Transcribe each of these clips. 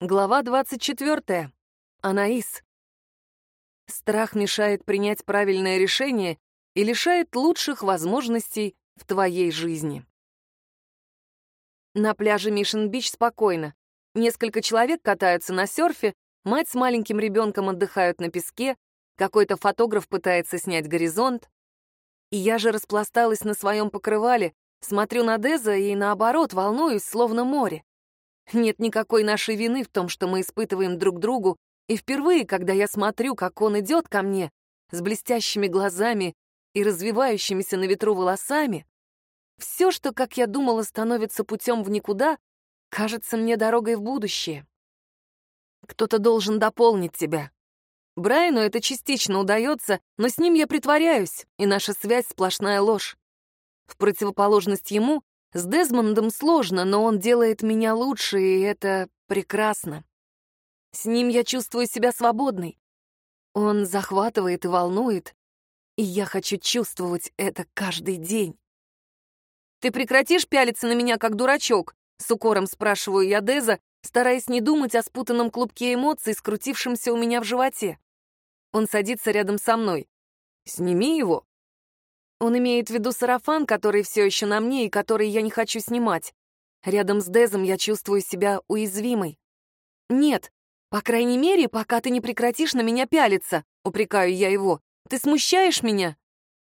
Глава 24. Анаис. Страх мешает принять правильное решение и лишает лучших возможностей в твоей жизни. На пляже Мишен-Бич спокойно. Несколько человек катаются на серфе, мать с маленьким ребенком отдыхают на песке, какой-то фотограф пытается снять горизонт. И я же распласталась на своем покрывале, смотрю на Деза и, наоборот, волнуюсь, словно море. Нет никакой нашей вины в том, что мы испытываем друг другу, и впервые, когда я смотрю, как он идет ко мне, с блестящими глазами и развивающимися на ветру волосами, все, что, как я думала, становится путем в никуда, кажется мне дорогой в будущее. Кто-то должен дополнить тебя. Брайану это частично удается, но с ним я притворяюсь, и наша связь — сплошная ложь. В противоположность ему, с Дезмондом сложно, но он делает меня лучше, и это прекрасно. С ним я чувствую себя свободной. Он захватывает и волнует, и я хочу чувствовать это каждый день. «Ты прекратишь пялиться на меня, как дурачок?» — с укором спрашиваю я Деза, стараясь не думать о спутанном клубке эмоций, скрутившемся у меня в животе. Он садится рядом со мной. «Сними его», он имеет в виду сарафан, который все еще на мне и который я не хочу снимать. Рядом с Дезом я чувствую себя уязвимой. «Нет, по крайней мере, пока ты не прекратишь на меня пялиться», — упрекаю я его. «Ты смущаешь меня?»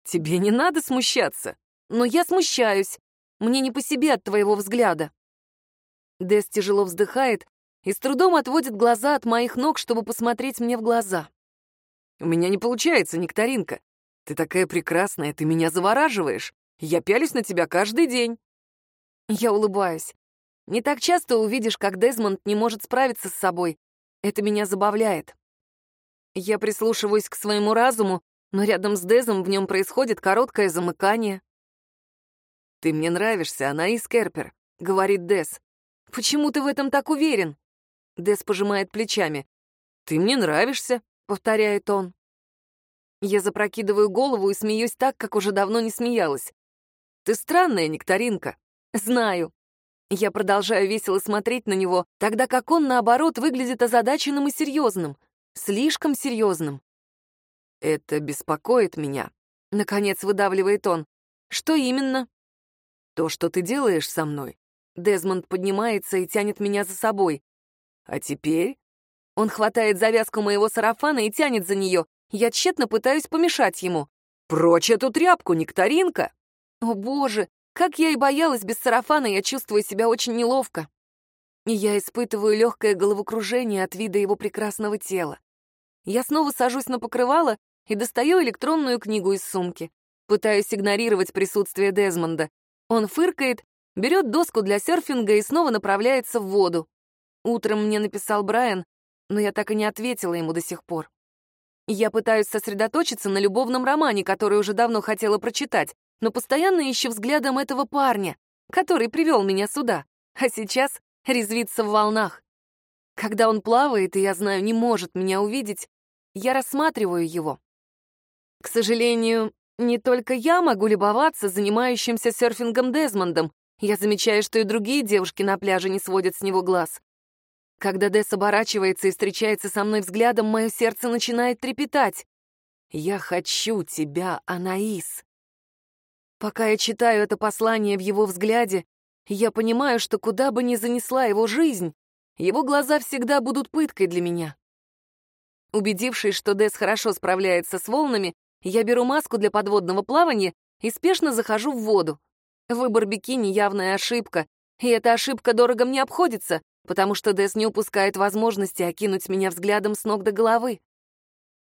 «Тебе не надо смущаться». «Но я смущаюсь. Мне не по себе от твоего взгляда». Дез тяжело вздыхает и с трудом отводит глаза от моих ног, чтобы посмотреть мне в глаза. «У меня не получается, Нектаринка. Ты такая прекрасная, ты меня завораживаешь. Я пялюсь на тебя каждый день. Я улыбаюсь. Не так часто увидишь, как Дезмонд не может справиться с собой. Это меня забавляет. Я прислушиваюсь к своему разуму, но рядом с Дезом в нем происходит короткое замыкание. «Ты мне нравишься, Анаис Керпер», — говорит Дез. «Почему ты в этом так уверен?» Дез пожимает плечами. «Ты мне нравишься», — повторяет он. Я запрокидываю голову и смеюсь так, как уже давно не смеялась. «Ты странная, Нектаринка». «Знаю». Я продолжаю весело смотреть на него, тогда как он, наоборот, выглядит озадаченным и серьезным. Слишком серьезным. «Это беспокоит меня», — наконец выдавливает он. «Что именно?» «То, что ты делаешь со мной». Дезмонд поднимается и тянет меня за собой. «А теперь...» Он хватает завязку моего сарафана и тянет за нее, я тщетно пытаюсь помешать ему. «Прочь эту тряпку, нектаринка!» О боже, как я и боялась, без сарафана я чувствую себя очень неловко. И я испытываю легкое головокружение от вида его прекрасного тела. Я снова сажусь на покрывало и достаю электронную книгу из сумки. Пытаюсь игнорировать присутствие Дезмонда. Он фыркает, берет доску для серфинга и снова направляется в воду. Утром мне написал Брайан, но я так и не ответила ему до сих пор. Я пытаюсь сосредоточиться на любовном романе, который уже давно хотела прочитать, но постоянно ищу взглядом этого парня, который привел меня сюда, а сейчас резвится в волнах. Когда он плавает, и я знаю, не может меня увидеть, я рассматриваю его. К сожалению, не только я могу любоваться занимающимся серфингом Дезмондом. Я замечаю, что и другие девушки на пляже не сводят с него глаз. Когда Десс оборачивается и встречается со мной взглядом, мое сердце начинает трепетать. «Я хочу тебя, Анаис». Пока я читаю это послание в его взгляде, я понимаю, что куда бы ни занесла его жизнь, его глаза всегда будут пыткой для меня. Убедившись, что Десс хорошо справляется с волнами, я беру маску для подводного плавания и спешно захожу в воду. Выбор бикини — явная ошибка, и эта ошибка дорого мне обходится, потому что Дэс не упускает возможности окинуть меня взглядом с ног до головы.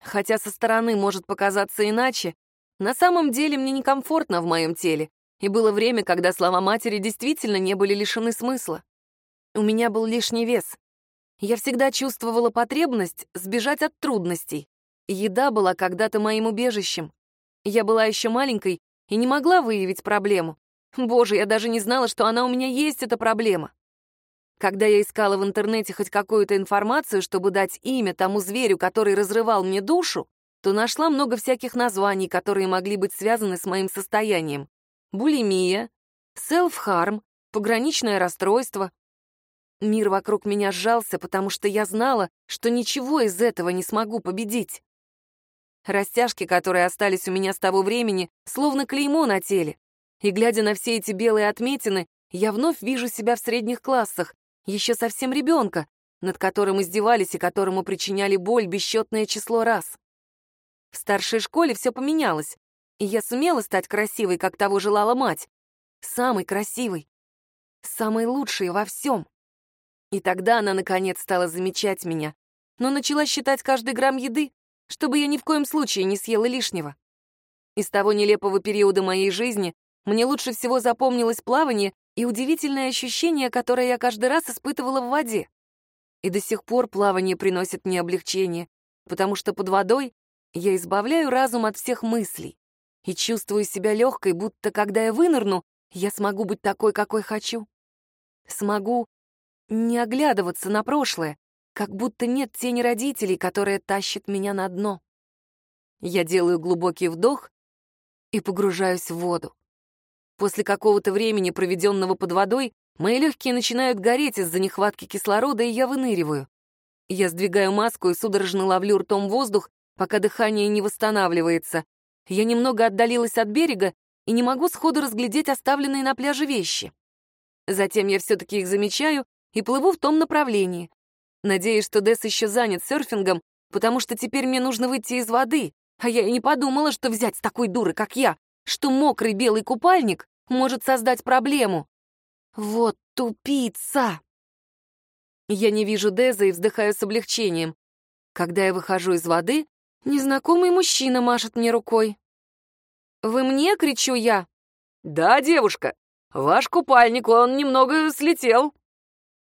Хотя со стороны может показаться иначе, на самом деле мне некомфортно в моем теле, и было время, когда слова матери действительно не были лишены смысла. У меня был лишний вес. Я всегда чувствовала потребность сбежать от трудностей. Еда была когда-то моим убежищем. Я была еще маленькой и не могла выявить проблему. Боже, я даже не знала, что она у меня есть, эта проблема. Когда я искала в интернете хоть какую-то информацию, чтобы дать имя тому зверю, который разрывал мне душу, то нашла много всяких названий, которые могли быть связаны с моим состоянием. Булимия, селф-харм, пограничное расстройство. Мир вокруг меня сжался, потому что я знала, что ничего из этого не смогу победить. Растяжки, которые остались у меня с того времени, словно клеймо на теле. И глядя на все эти белые отметины, я вновь вижу себя в средних классах, еще совсем ребенка, над которым издевались и которому причиняли боль бесчетное число раз. В старшей школе все поменялось, и я сумела стать красивой, как того желала мать. Самой красивой. Самой лучшей во всем. И тогда она, наконец, стала замечать меня, но начала считать каждый грамм еды, чтобы я ни в коем случае не съела лишнего. Из того нелепого периода моей жизни мне лучше всего запомнилось плавание и удивительное ощущение, которое я каждый раз испытывала в воде. И до сих пор плавание приносит мне облегчение, потому что под водой я избавляю разум от всех мыслей и чувствую себя легкой, будто когда я вынырну, я смогу быть такой, какой хочу. Смогу не оглядываться на прошлое, как будто нет тени родителей, которая тащит меня на дно. Я делаю глубокий вдох и погружаюсь в воду. После какого-то времени, проведенного под водой, мои легкие начинают гореть из-за нехватки кислорода, и я выныриваю. Я сдвигаю маску и судорожно ловлю ртом воздух, пока дыхание не восстанавливается. Я немного отдалилась от берега и не могу сходу разглядеть оставленные на пляже вещи. Затем я все-таки их замечаю и плыву в том направлении. Надеюсь, что Дес еще занят серфингом, потому что теперь мне нужно выйти из воды, а я и не подумала, что взять с такой дуры, как я, что мокрый белый купальник может создать проблему. Вот тупица! Я не вижу Деза и вздыхаю с облегчением. Когда я выхожу из воды, незнакомый мужчина машет мне рукой. «Вы мне?» — кричу я. «Да, девушка, ваш купальник, он немного слетел».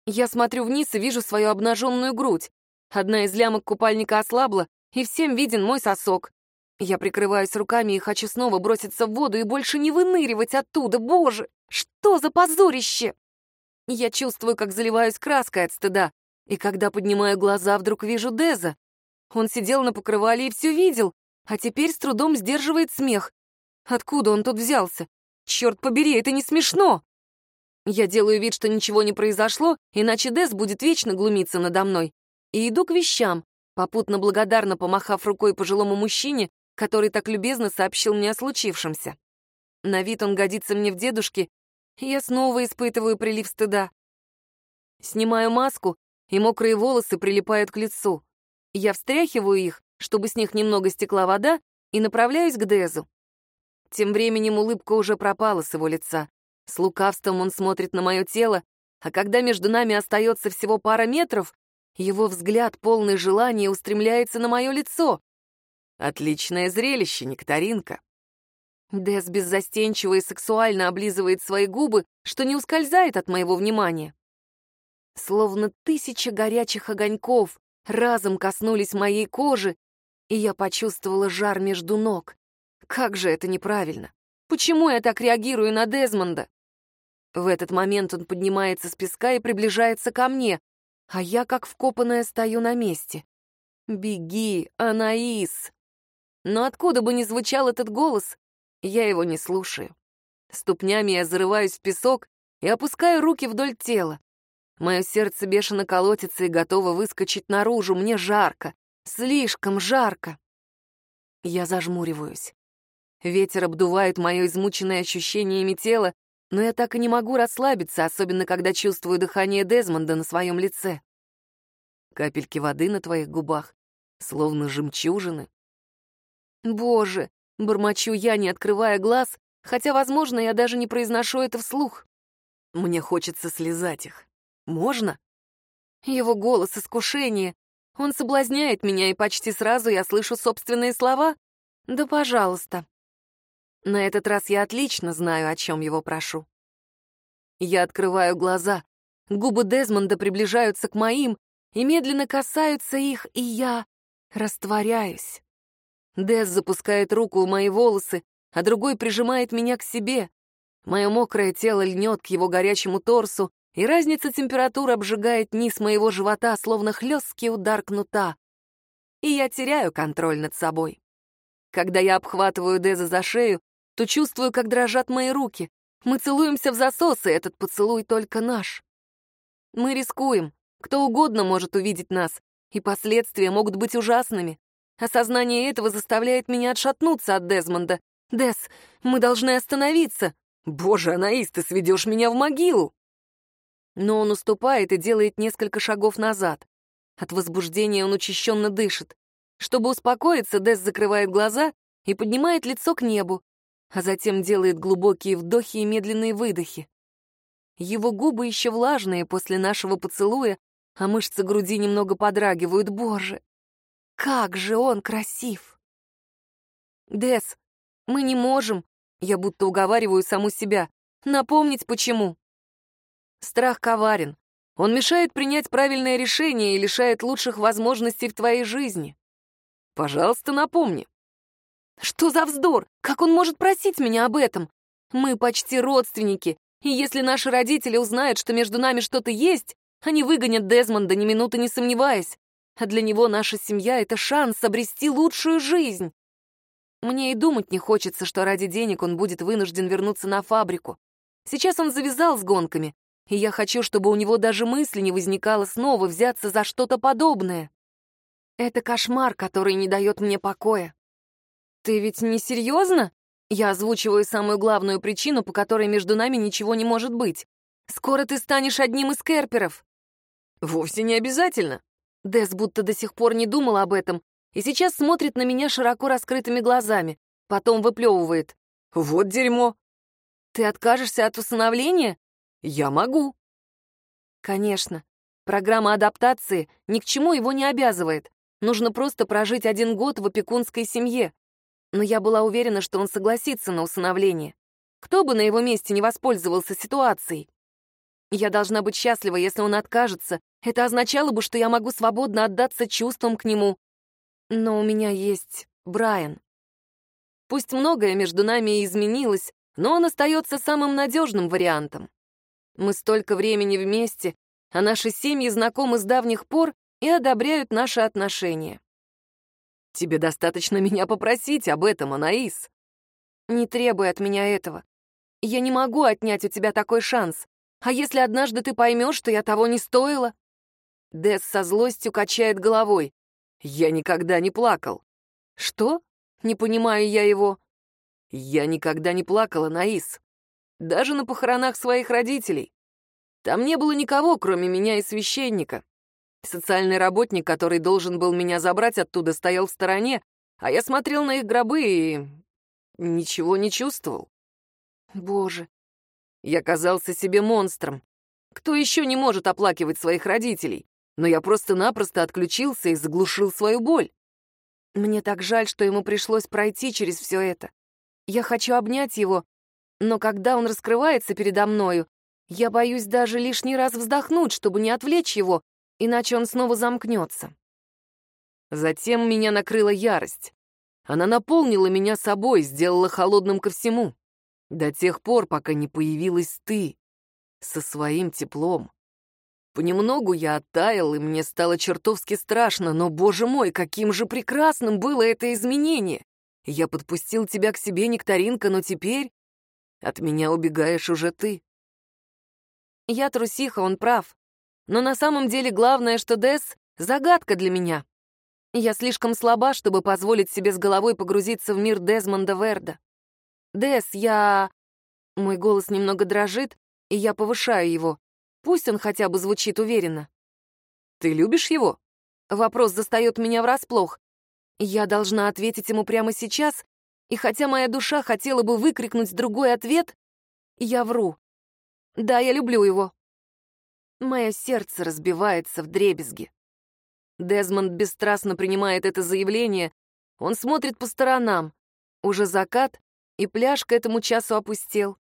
Я смотрю вниз и вижу свою обнаженную грудь. Одна из лямок купальника ослабла, и всем виден мой сосок. Я прикрываюсь руками и хочу снова броситься в воду и больше не выныривать оттуда. Боже, что за позорище! Я чувствую, как заливаюсь краской от стыда, и когда поднимаю глаза, вдруг вижу Деза. Он сидел на покрывале и все видел, а теперь с трудом сдерживает смех. Откуда он тут взялся? Черт побери, это не смешно! Я делаю вид, что ничего не произошло, иначе Дез будет вечно глумиться надо мной. И иду к вещам, попутно благодарно помахав рукой пожилому мужчине, который так любезно сообщил мне о случившемся. На вид он годится мне в дедушке, и я снова испытываю прилив стыда. Снимаю маску, и мокрые волосы прилипают к лицу. Я встряхиваю их, чтобы с них немного стекла вода, и направляюсь к Дезу. Тем временем улыбка уже пропала с его лица. С лукавством он смотрит на мое тело, а когда между нами остается всего пара метров, его взгляд, полный желания, устремляется на мое лицо. Отличное зрелище, нектаринка. Дес беззастенчиво и сексуально облизывает свои губы, что не ускользает от моего внимания. Словно тысяча горячих огоньков разом коснулись моей кожи, и я почувствовала жар между ног. Как же это неправильно? Почему я так реагирую на Дезмонда? В этот момент он поднимается с песка и приближается ко мне, а я, как вкопанная, стою на месте. «Беги, Анаис!» Но откуда бы ни звучал этот голос, я его не слушаю. Ступнями я зарываюсь в песок и опускаю руки вдоль тела. Мое сердце бешено колотится и готово выскочить наружу. Мне жарко, слишком жарко. Я зажмуриваюсь. Ветер обдувает мое измученное ощущениями тело, но я так и не могу расслабиться, особенно когда чувствую дыхание Дезмонда на своем лице. Капельки воды на твоих губах, словно жемчужины. Боже, бормочу я, не открывая глаз, хотя, возможно, я даже не произношу это вслух. Мне хочется слезать их. Можно? Его голос — искушение. Он соблазняет меня, и почти сразу я слышу собственные слова. Да, пожалуйста. На этот раз я отлично знаю, о чем его прошу. Я открываю глаза. Губы Дезмонда приближаются к моим и медленно касаются их, и я растворяюсь. Дез запускает руку в мои волосы, а другой прижимает меня к себе. Мое мокрое тело льнет к его горячему торсу, и разница температур обжигает низ моего живота, словно хлесткий удар кнута. И я теряю контроль над собой. Когда я обхватываю Деза за шею, то чувствую, как дрожат мои руки. Мы целуемся в засос, и этот поцелуй только наш. Мы рискуем. Кто угодно может увидеть нас, и последствия могут быть ужасными. Осознание этого заставляет меня отшатнуться от Дезмонда. «Дес, мы должны остановиться!» «Боже, Анаис, ты сведешь меня в могилу!» Но он уступает и делает несколько шагов назад. От возбуждения он учащенно дышит. Чтобы успокоиться, Дес закрывает глаза и поднимает лицо к небу, а затем делает глубокие вдохи и медленные выдохи. Его губы еще влажные после нашего поцелуя, а мышцы груди немного подрагивают. Боже, как же он красив! Дес, мы не можем, я будто уговариваю саму себя, напомнить почему. Страх коварен. Он мешает принять правильное решение и лишает лучших возможностей в твоей жизни. Пожалуйста, напомни. Что за вздор? Как он может просить меня об этом? Мы почти родственники, и если наши родители узнают, что между нами что-то есть, они выгонят Дезмонда, ни минуты не сомневаясь. А для него наша семья — это шанс обрести лучшую жизнь. Мне и думать не хочется, что ради денег он будет вынужден вернуться на фабрику. Сейчас он завязал с гонками, и я хочу, чтобы у него даже мысли не возникало снова взяться за что-то подобное. Это кошмар, который не дает мне покоя. Ты ведь не серьезно? Я озвучиваю самую главную причину, по которой между нами ничего не может быть. Скоро ты станешь одним из керперов. Вовсе не обязательно. Дес будто до сих пор не думал об этом и сейчас смотрит на меня широко раскрытыми глазами, потом выплевывает. Вот дерьмо. Ты откажешься от усыновления? Я могу. Конечно. Программа адаптации ни к чему его не обязывает. Нужно просто прожить один год в опекунской семье. Но я была уверена, что он согласится на усыновление. Кто бы на его месте не воспользовался ситуацией? Я должна быть счастлива, если он откажется. Это означало бы, что я могу свободно отдаться чувствам к нему. Но у меня есть Брайан. Пусть многое между нами и изменилось, но он остается самым надежным вариантом. Мы столько времени вместе, а наши семьи знакомы с давних пор и одобряют наши отношения. Тебе достаточно меня попросить об этом, Анаис. Не требуй от меня этого. Я не могу отнять у тебя такой шанс. А если однажды ты поймешь, что я того не стоила?» Дес со злостью качает головой. «Я никогда не плакал». «Что?» Не понимаю я его. «Я никогда не плакала, Наис. Даже на похоронах своих родителей. Там не было никого, кроме меня и священника. Социальный работник, который должен был меня забрать оттуда, стоял в стороне, а я смотрел на их гробы и... ничего не чувствовал. Боже, я казался себе монстром. Кто еще не может оплакивать своих родителей? Но я просто-напросто отключился и заглушил свою боль. Мне так жаль, что ему пришлось пройти через все это. Я хочу обнять его, но когда он раскрывается передо мною, я боюсь даже лишний раз вздохнуть, чтобы не отвлечь его, иначе он снова замкнется. Затем меня накрыла ярость. Она наполнила меня собой, сделала холодным ко всему. До тех пор, пока не появилась ты, со своим теплом. Понемногу я оттаял, и мне стало чертовски страшно, но, боже мой, каким же прекрасным было это изменение! Я подпустил тебя к себе, Нектаринка, но теперь от меня убегаешь уже ты. Я трусиха, он прав. Но на самом деле главное, что Дес — загадка для меня. Я слишком слаба, чтобы позволить себе с головой погрузиться в мир Дезмонда Верда. «Дес, я...» Мой голос немного дрожит, и я повышаю его. Пусть он хотя бы звучит уверенно. «Ты любишь его?» Вопрос застает меня врасплох. Я должна ответить ему прямо сейчас, и хотя моя душа хотела бы выкрикнуть другой ответ, я вру. Да, я люблю его. Мое сердце разбивается в дребезги. Дезмонд бесстрастно принимает это заявление. Он смотрит по сторонам. Уже закат, и пляж к этому часу опустел.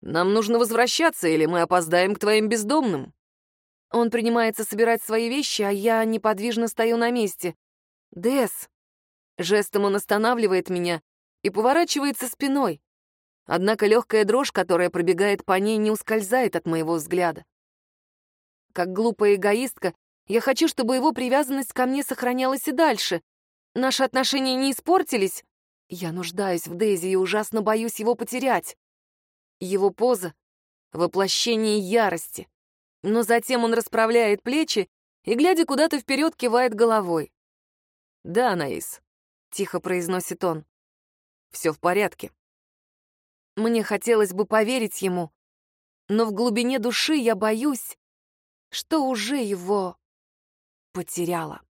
«Нам нужно возвращаться, или мы опоздаем к твоим бездомным». Он принимается собирать свои вещи, а я неподвижно стою на месте. «Дес!» Жестом он останавливает меня и поворачивается спиной. Однако легкая дрожь, которая пробегает по ней, не ускользает от моего взгляда. Как глупая эгоистка, я хочу, чтобы его привязанность ко мне сохранялась и дальше. Наши отношения не испортились, я нуждаюсь в Дейзи и ужасно боюсь его потерять. Его поза — воплощение ярости. Но затем он расправляет плечи и, глядя куда-то вперед, кивает головой. «Да, Наис», — тихо произносит он. «Все в порядке». Мне хотелось бы поверить ему, но в глубине души я боюсь, что уже его потеряла.